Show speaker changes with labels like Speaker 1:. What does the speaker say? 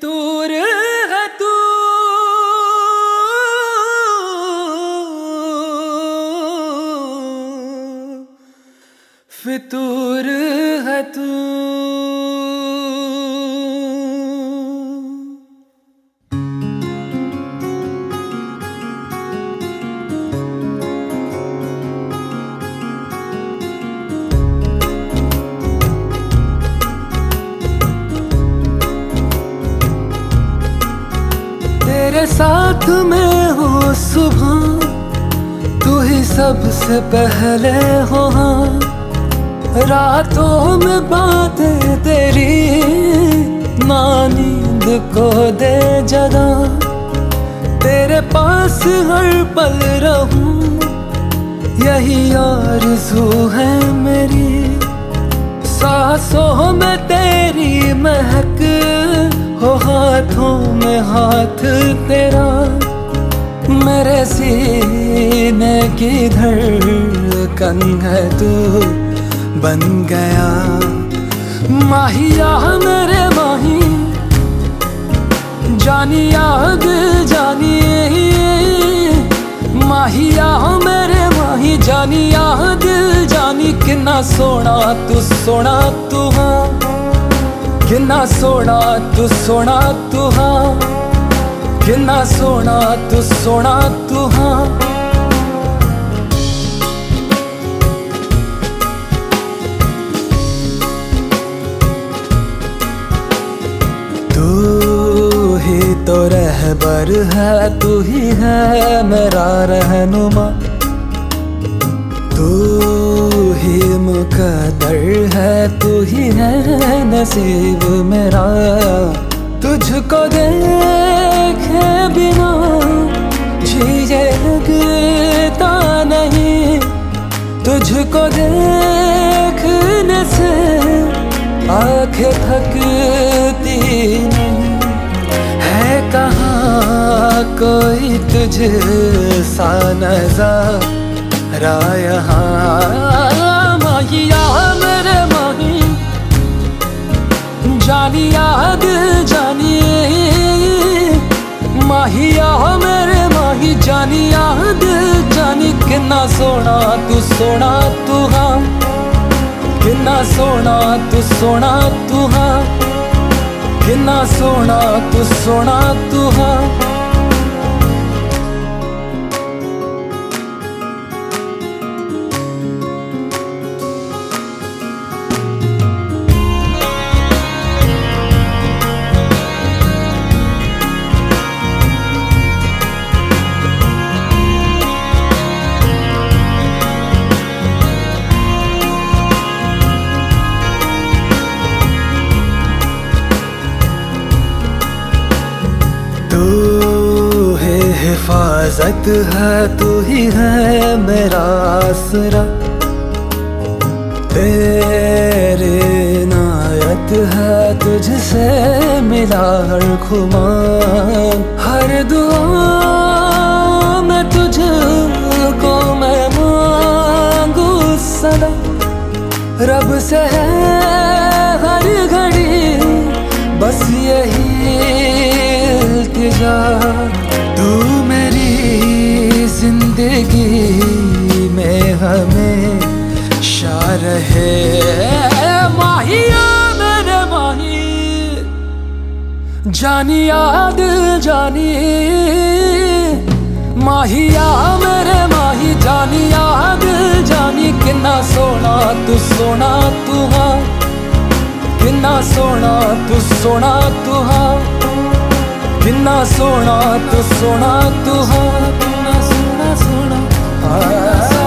Speaker 1: फितूर है तू। फितूर है तू। तेरे साथ में हो सुबह, तू ही सबसे पहले हो हाँ। रातों में बातें तेरी ना नींद को दे जगा। तेरे पास हर पल रहूँ, यही आरज़ू है मेरी। सांसों में हाथों तेरा मेरे सीने की धड़कन है तू बन गया। माहिया मेरे माही, जानी याद, जानी माहिया मेरे माही, जानी याद, जानी किन्ना सोना तू सोना तू हाँ। किन्ना सोना तू सोना तू हाँ। किन्ना सोना तू सोना तू हाँ। तू ही तो रहबर है, तू ही है मेरा रहनुमा। मुकदर है, तू ही है नसीब मेरा। तुझको देखे बिना जिए लगता नहीं। तुझको देखने से आँखें थकती नहीं। है कहाँ कोई तुझ सा नज़ारा, यहाँ माहिया मेरे माही जानी याद जानी किन्ना सोना तू सोना तू हाँ किन्ना सोना तू सोना तू हाँ किन्ना सोना तू सोना तू हाँ हिफाजत है, तू ही है मेरा आसरा। तेरे नायत है, तुझसे मिला हर खुमा हर दुआ में तुझको मैं मांगू सदा। रब से है हर घड़ी, बस यही इल्तिजा। है। माहिया मेरे माही। जानी याद, जानी। माहिया मेरे माही, जानी याद, जानी। किन्ना सोना तू सोना तू हाँ। किन्ना सोना तू सोना तू हाँ। किन्ना सोना तू सोना तू हाँ। किन्ना सोना सोना